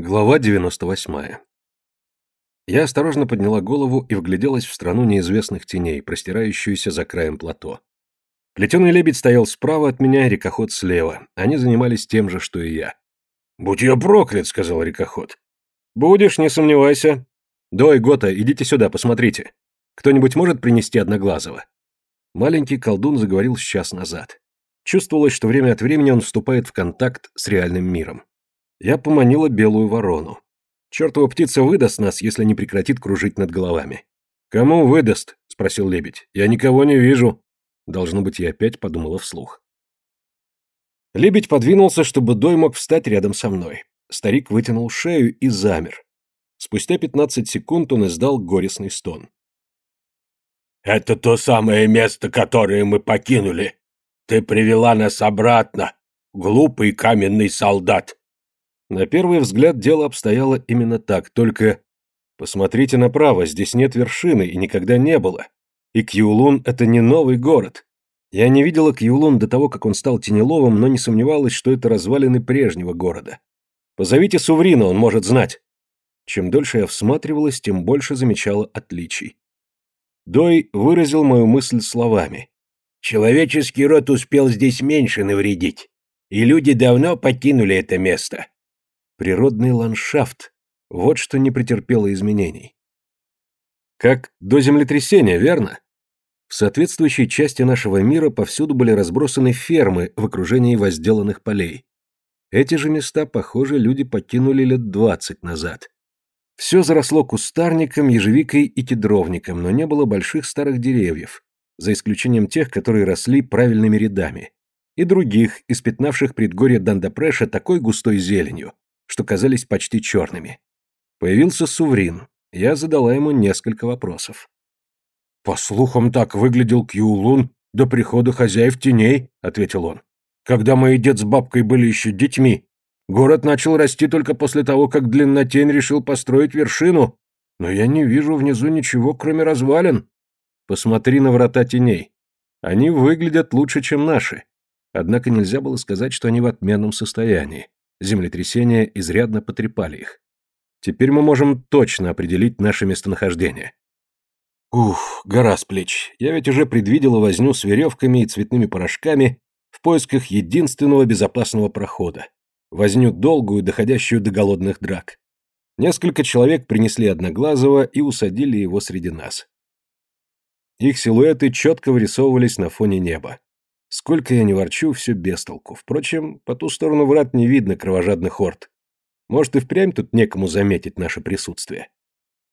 Глава 98. Я осторожно подняла голову и вгляделась в страну неизвестных теней, простирающуюся за краем плато. Плетеный лебедь стоял справа от меня, рекоход слева. Они занимались тем же, что и я. «Будь я проклят», — сказал рекоход. «Будешь, не сомневайся. Дой, Гота, идите сюда, посмотрите. Кто-нибудь может принести Одноглазого?» Маленький колдун заговорил с час назад. Чувствовалось, что время от времени он вступает в контакт с реальным миром. Я поманила белую ворону. Чертова птица выдаст нас, если не прекратит кружить над головами. «Кому выдаст?» — спросил лебедь. «Я никого не вижу». Должно быть, я опять подумала вслух. Лебедь подвинулся, чтобы Дой мог встать рядом со мной. Старик вытянул шею и замер. Спустя пятнадцать секунд он издал горестный стон. «Это то самое место, которое мы покинули. Ты привела нас обратно, глупый каменный солдат. На первый взгляд дело обстояло именно так, только... Посмотрите направо, здесь нет вершины и никогда не было. И Кьюлун — это не новый город. Я не видела Кьюлун до того, как он стал Тенеловым, но не сомневалась, что это развалины прежнего города. Позовите Суврина, он может знать. Чем дольше я всматривалась, тем больше замечала отличий. Дой выразил мою мысль словами. «Человеческий род успел здесь меньше навредить, и люди давно покинули это место. Природный ландшафт – вот что не претерпело изменений. Как до землетрясения, верно? В соответствующей части нашего мира повсюду были разбросаны фермы в окружении возделанных полей. Эти же места, похоже, люди покинули лет двадцать назад. Все заросло кустарником, ежевикой и кедровником, но не было больших старых деревьев, за исключением тех, которые росли правильными рядами, и других, испятнавших предгорье Дандапреша такой густой зеленью, что казались почти черными. Появился Суврин. Я задала ему несколько вопросов. «По слухам, так выглядел Кьюлун до прихода хозяев теней», — ответил он. «Когда мои дед с бабкой были еще детьми, город начал расти только после того, как Длиннотень решил построить вершину, но я не вижу внизу ничего, кроме развалин». «Посмотри на врата теней. Они выглядят лучше, чем наши. Однако нельзя было сказать, что они в отменном состоянии. Землетрясения изрядно потрепали их. Теперь мы можем точно определить наше местонахождение. Ух, гора с плеч. Я ведь уже предвидела возню с веревками и цветными порошками в поисках единственного безопасного прохода. Возню долгую, доходящую до голодных драк. Несколько человек принесли Одноглазого и усадили его среди нас. Их силуэты четко вырисовывались на фоне неба. Сколько я не ворчу, все без толку. Впрочем, по ту сторону врат не видно кровожадных орд. Может, и впрямь тут некому заметить наше присутствие.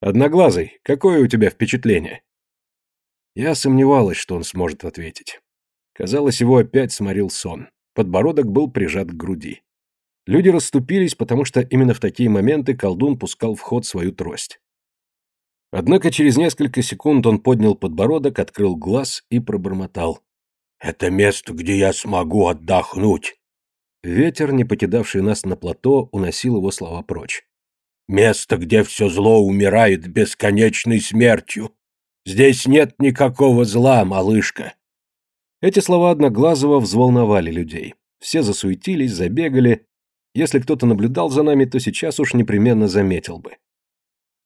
Одноглазый, какое у тебя впечатление? Я сомневалась, что он сможет ответить. Казалось, его опять сморил сон. Подбородок был прижат к груди. Люди расступились, потому что именно в такие моменты колдун пускал в ход свою трость. Однако через несколько секунд он поднял подбородок, открыл глаз и пробормотал. Это место, где я смогу отдохнуть. Ветер, не покидавший нас на плато, уносил его слова прочь. Место, где все зло умирает бесконечной смертью. Здесь нет никакого зла, малышка. Эти слова Одноглазого взволновали людей. Все засуетились, забегали. Если кто-то наблюдал за нами, то сейчас уж непременно заметил бы.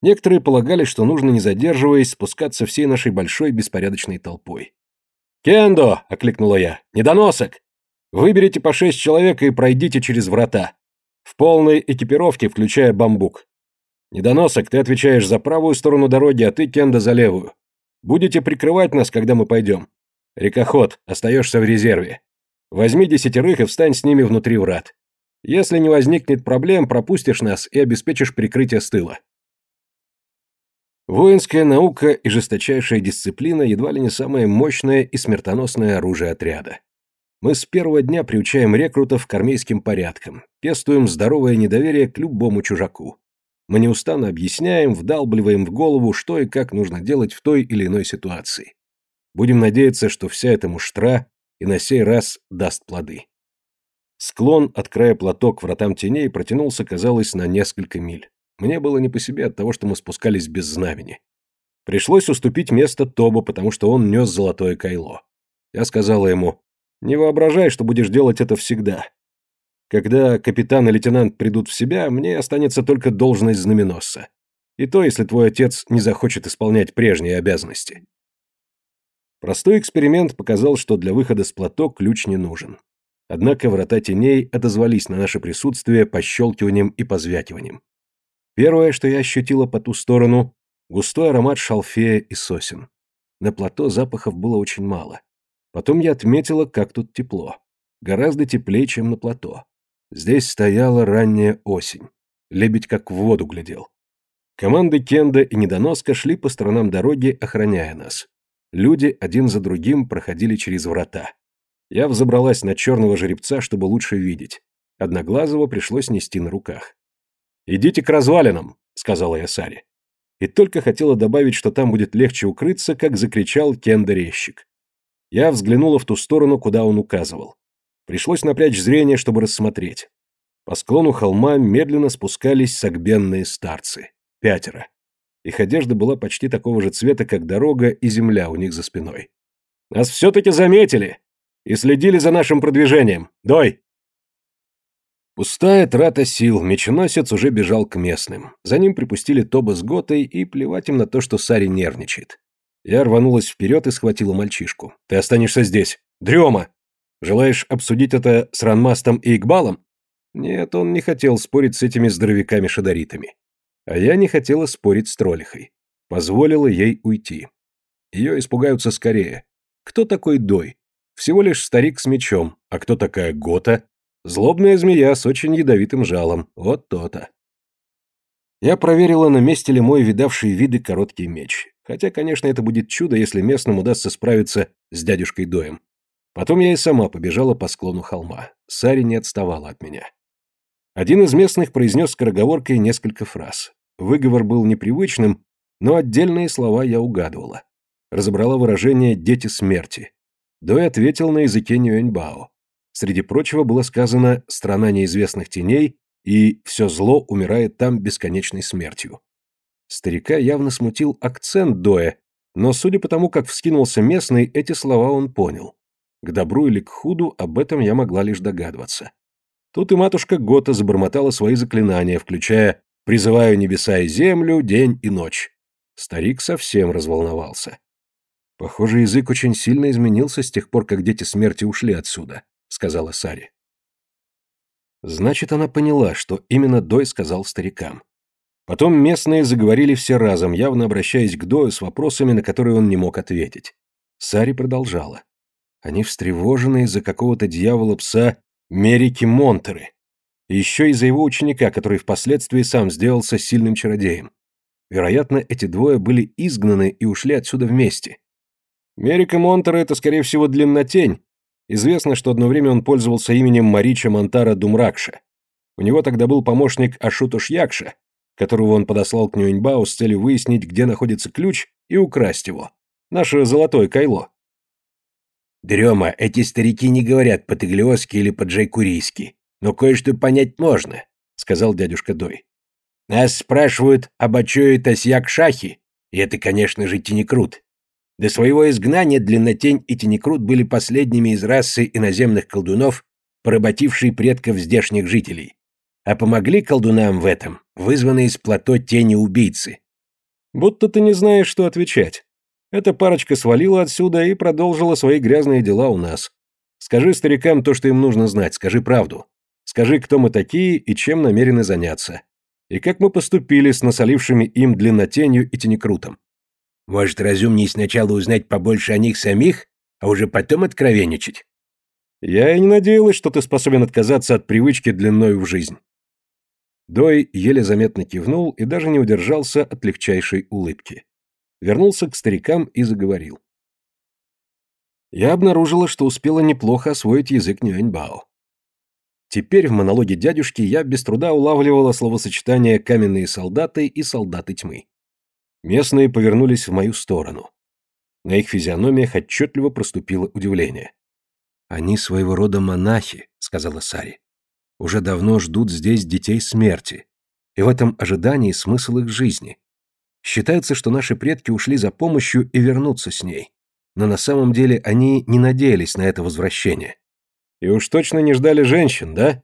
Некоторые полагали, что нужно, не задерживаясь, спускаться всей нашей большой беспорядочной толпой. «Кендо!» — окликнула я. «Недоносок! Выберите по шесть человек и пройдите через врата. В полной экипировке, включая бамбук. Недоносок, ты отвечаешь за правую сторону дороги, а ты, Кендо, за левую. Будете прикрывать нас, когда мы пойдем. Рекоход, остаешься в резерве. Возьми десятерых и встань с ними внутри врат. Если не возникнет проблем, пропустишь нас и обеспечишь прикрытие с тыла. Воинская наука и жесточайшая дисциплина едва ли не самое мощное и смертоносное оружие отряда. Мы с первого дня приучаем рекрутов к армейским порядкам, пестуем здоровое недоверие к любому чужаку. Мы неустанно объясняем, вдалбливаем в голову, что и как нужно делать в той или иной ситуации. Будем надеяться, что вся эта муштра и на сей раз даст плоды. Склон от края плато к вратам теней протянулся, казалось, на несколько миль. Мне было не по себе от того, что мы спускались без знамени. Пришлось уступить место Тобу, потому что он нес золотое кайло. Я сказала ему, «Не воображай, что будешь делать это всегда. Когда капитан и лейтенант придут в себя, мне останется только должность знаменосца. И то, если твой отец не захочет исполнять прежние обязанности. Простой эксперимент показал, что для выхода с плато ключ не нужен. Однако врата теней отозвались на наше присутствие пощелкиванием и позвякиванием. Первое, что я ощутила по ту сторону — густой аромат шалфея и сосен. На плато запахов было очень мало. Потом я отметила, как тут тепло. Гораздо теплее, чем на плато. Здесь стояла ранняя осень. Лебедь как в воду глядел. Команды Кенда и Недоноска шли по сторонам дороги, охраняя нас. Люди один за другим проходили через врата. Я взобралась на черного жеребца, чтобы лучше видеть. Одноглазого пришлось нести на руках. «Идите к развалинам», — сказала я Саре. И только хотела добавить, что там будет легче укрыться, как закричал Кенда-резчик. Я взглянула в ту сторону, куда он указывал. Пришлось напрячь зрение, чтобы рассмотреть. По склону холма медленно спускались согбенные старцы. Пятеро. Их одежда была почти такого же цвета, как дорога и земля у них за спиной. «Нас все-таки заметили! И следили за нашим продвижением! Дой!» Пустая трата сил, меченосец уже бежал к местным. За ним припустили Тоба с Готой, и плевать им на то, что Сари нервничает. Я рванулась вперед и схватила мальчишку. «Ты останешься здесь! Дрема!» Желаешь обсудить это с Ранмастом и Игбалом? Нет, он не хотел спорить с этими здоровяками-шадаритами. А я не хотела спорить с Тролихой. Позволила ей уйти. Ее испугаются скорее. Кто такой Дой? Всего лишь старик с мечом. А кто такая Гота? Злобная змея с очень ядовитым жалом. Вот то-то. Я проверила, на месте ли мой видавший виды короткий меч. Хотя, конечно, это будет чудо, если местным удастся справиться с дядюшкой Доем. Потом я и сама побежала по склону холма. Сари не отставала от меня. Один из местных произнес скороговоркой несколько фраз. Выговор был непривычным, но отдельные слова я угадывала. Разобрала выражение «дети смерти». Дой ответил на языке Нюэньбао. Среди прочего было сказано «страна неизвестных теней» и «все зло умирает там бесконечной смертью». Старика явно смутил акцент Доя, но судя по тому, как вскинулся местный, эти слова он понял. К добру или к худу об этом я могла лишь догадываться. Тут и матушка Гота забормотала свои заклинания, включая «призываю небеса и землю, день и ночь». Старик совсем разволновался. «Похоже, язык очень сильно изменился с тех пор, как дети смерти ушли отсюда», — сказала Сари. Значит, она поняла, что именно Дой сказал старикам. Потом местные заговорили все разом, явно обращаясь к Дою с вопросами, на которые он не мог ответить. Сари продолжала. Они встревожены из-за какого-то дьявола-пса Мерики Монтеры. И еще из-за его ученика, который впоследствии сам сделался сильным чародеем. Вероятно, эти двое были изгнаны и ушли отсюда вместе. Мерика Монтера — это, скорее всего, длиннотень. Известно, что одно время он пользовался именем Марича Монтара Думракша. У него тогда был помощник Ашутуш Якша, которого он подослал к Нюэньбао с целью выяснить, где находится ключ, и украсть его. Наше золотое кайло. Дрема, эти старики не говорят по-таглиоски или по-джайкурийски, но кое-что понять можно, сказал дядюшка Дой. Нас спрашивают об Ачое Тасьяк-Шахи, и это, конечно же, Тинекрут. До своего изгнания Длиннотень и Тинекрут были последними из расы иноземных колдунов, поработившие предков здешних жителей. А помогли колдунам в этом вызванные из плато тени-убийцы. Будто ты не знаешь, что отвечать. Эта парочка свалила отсюда и продолжила свои грязные дела у нас. Скажи старикам то, что им нужно знать, скажи правду. Скажи, кто мы такие и чем намерены заняться. И как мы поступили с насолившими им длиннотенью и тенекрутом. Может, разумнее сначала узнать побольше о них самих, а уже потом откровенничать? Я и не надеялась, что ты способен отказаться от привычки длиною в жизнь. Дой еле заметно кивнул и даже не удержался от легчайшей улыбки вернулся к старикам и заговорил. Я обнаружила, что успела неплохо освоить язык Нюэньбао. Теперь в монологе дядюшки я без труда улавливала словосочетание «каменные солдаты» и «солдаты тьмы». Местные повернулись в мою сторону. На их физиономиях отчетливо проступило удивление. «Они своего рода монахи», — сказала Сари. «Уже давно ждут здесь детей смерти, и в этом ожидании смысл их жизни. Считается, что наши предки ушли за помощью и вернутся с ней. Но на самом деле они не надеялись на это возвращение. И уж точно не ждали женщин, да?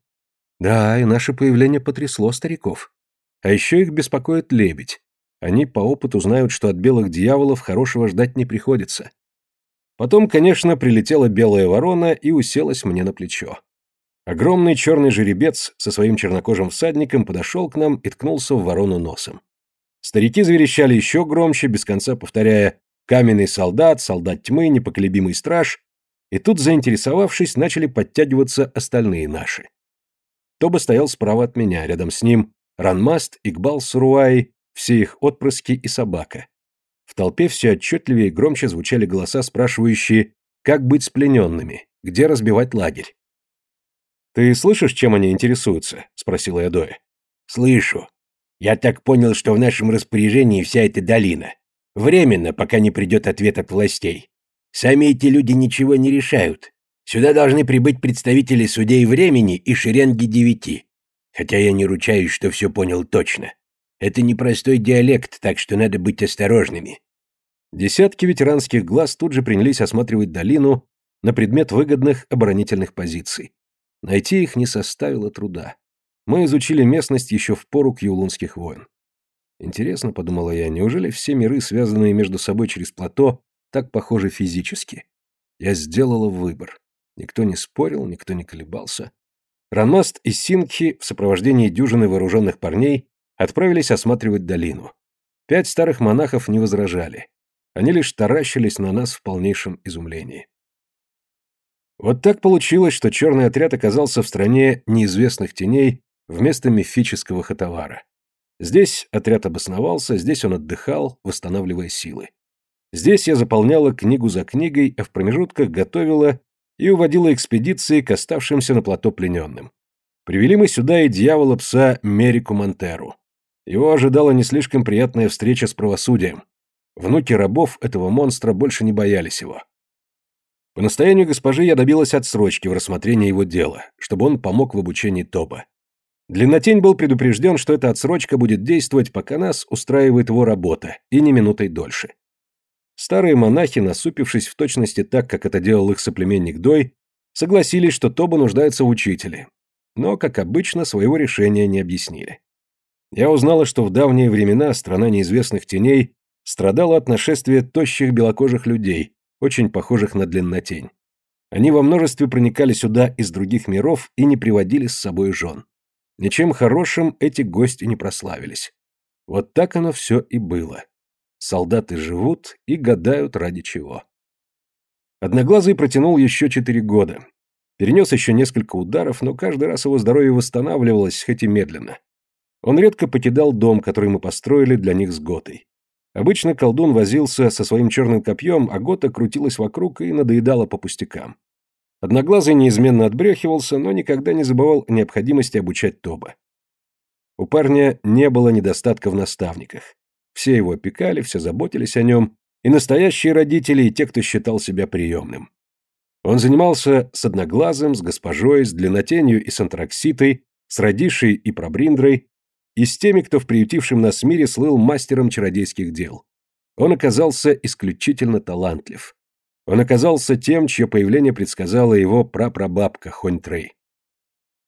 Да, и наше появление потрясло стариков. А еще их беспокоит лебедь. Они по опыту знают, что от белых дьяволов хорошего ждать не приходится. Потом, конечно, прилетела белая ворона и уселась мне на плечо. Огромный черный жеребец со своим чернокожим всадником подошел к нам и ткнулся в ворону носом. Старики заверещали еще громче, без конца повторяя «каменный солдат», «солдат тьмы», «непоколебимый страж», и тут, заинтересовавшись, начали подтягиваться остальные наши. Тоба стоял справа от меня, рядом с ним Ранмаст, Игбал Суруай, все их отпрыски и собака. В толпе все отчетливее и громче звучали голоса, спрашивающие, как быть с плененными, где разбивать лагерь. «Ты слышишь, чем они интересуются?» — спросила я Доя. «Слышу. Я так понял, что в нашем распоряжении вся эта долина. Временно, пока не придет ответ от властей. Сами эти люди ничего не решают. Сюда должны прибыть представители судей времени и шеренги девяти. Хотя я не ручаюсь, что все понял точно. Это непростой диалект, так что надо быть осторожными. Десятки ветеранских глаз тут же принялись осматривать долину на предмет выгодных оборонительных позиций. Найти их не составило труда. Мы изучили местность еще в пору кьюлунских войн. Интересно, подумала я, неужели все миры, связанные между собой через плато, так похожи физически? Я сделала выбор. Никто не спорил, никто не колебался. Ранмаст и Сингхи в сопровождении дюжины вооруженных парней отправились осматривать долину. Пять старых монахов не возражали. Они лишь таращились на нас в полнейшем изумлении. Вот так получилось, что черный отряд оказался в стране неизвестных теней вместо мифического хатавара. Здесь отряд обосновался, здесь он отдыхал, восстанавливая силы. Здесь я заполняла книгу за книгой, а в промежутках готовила и уводила экспедиции к оставшимся на плато плененным. Привели мы сюда и дьявола-пса Мерику Монтеру. Его ожидала не слишком приятная встреча с правосудием. Внуки рабов этого монстра больше не боялись его. По настоянию госпожи я добилась отсрочки в рассмотрении его дела, чтобы он помог в обучении Тоба. Длиннотень был предупрежден, что эта отсрочка будет действовать, пока нас устраивает его работа, и не минутой дольше. Старые монахи, насупившись в точности так, как это делал их соплеменник Дой, согласились, что Тоба нуждается в учителе, но, как обычно, своего решения не объяснили. Я узнала, что в давние времена страна неизвестных теней страдала от нашествия тощих белокожих людей, очень похожих на длиннотень. Они во множестве проникали сюда из других миров и не приводили с собой жен. Ничем хорошим эти гости не прославились. Вот так оно все и было. Солдаты живут и гадают ради чего. Одноглазый протянул еще четыре года. Перенес еще несколько ударов, но каждый раз его здоровье восстанавливалось, хоть и медленно. Он редко покидал дом, который мы построили для них с Готой. Обычно колдун возился со своим черным копьем, а Гота крутилась вокруг и надоедала по пустякам. Одноглазый неизменно отбрехивался, но никогда не забывал о необходимости обучать Тоба. У парня не было недостатка в наставниках. Все его опекали, все заботились о нем, и настоящие родители, и те, кто считал себя приемным. Он занимался с Одноглазым, с госпожой, с Длиннотенью и с Антракситой, с Радишей и Пробриндрой, и с теми, кто в приютившем нас мире слыл мастером чародейских дел. Он оказался исключительно талантлив. Он оказался тем, чье появление предсказала его прапрабабка Хонь-Трей.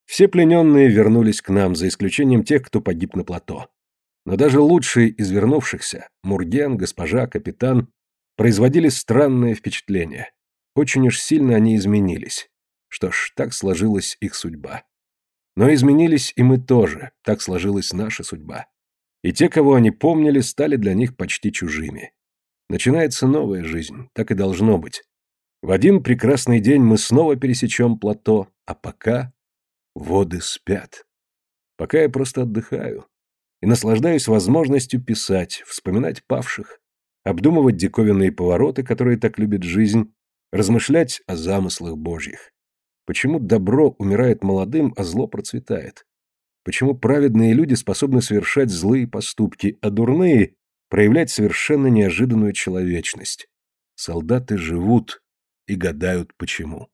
Все плененные вернулись к нам, за исключением тех, кто погиб на плато. Но даже лучшие из вернувшихся, Мурген, госпожа, капитан, производили странное впечатление. Очень уж сильно они изменились. Что ж, так сложилась их судьба. Но изменились и мы тоже, так сложилась наша судьба. И те, кого они помнили, стали для них почти чужими. Начинается новая жизнь, так и должно быть. В один прекрасный день мы снова пересечем плато, а пока воды спят. Пока я просто отдыхаю и наслаждаюсь возможностью писать, вспоминать павших, обдумывать диковинные повороты, которые так любит жизнь, размышлять о замыслах Божьих. Почему добро умирает молодым, а зло процветает? Почему праведные люди способны совершать злые поступки, а дурные – проявлять совершенно неожиданную человечность? Солдаты живут и гадают почему.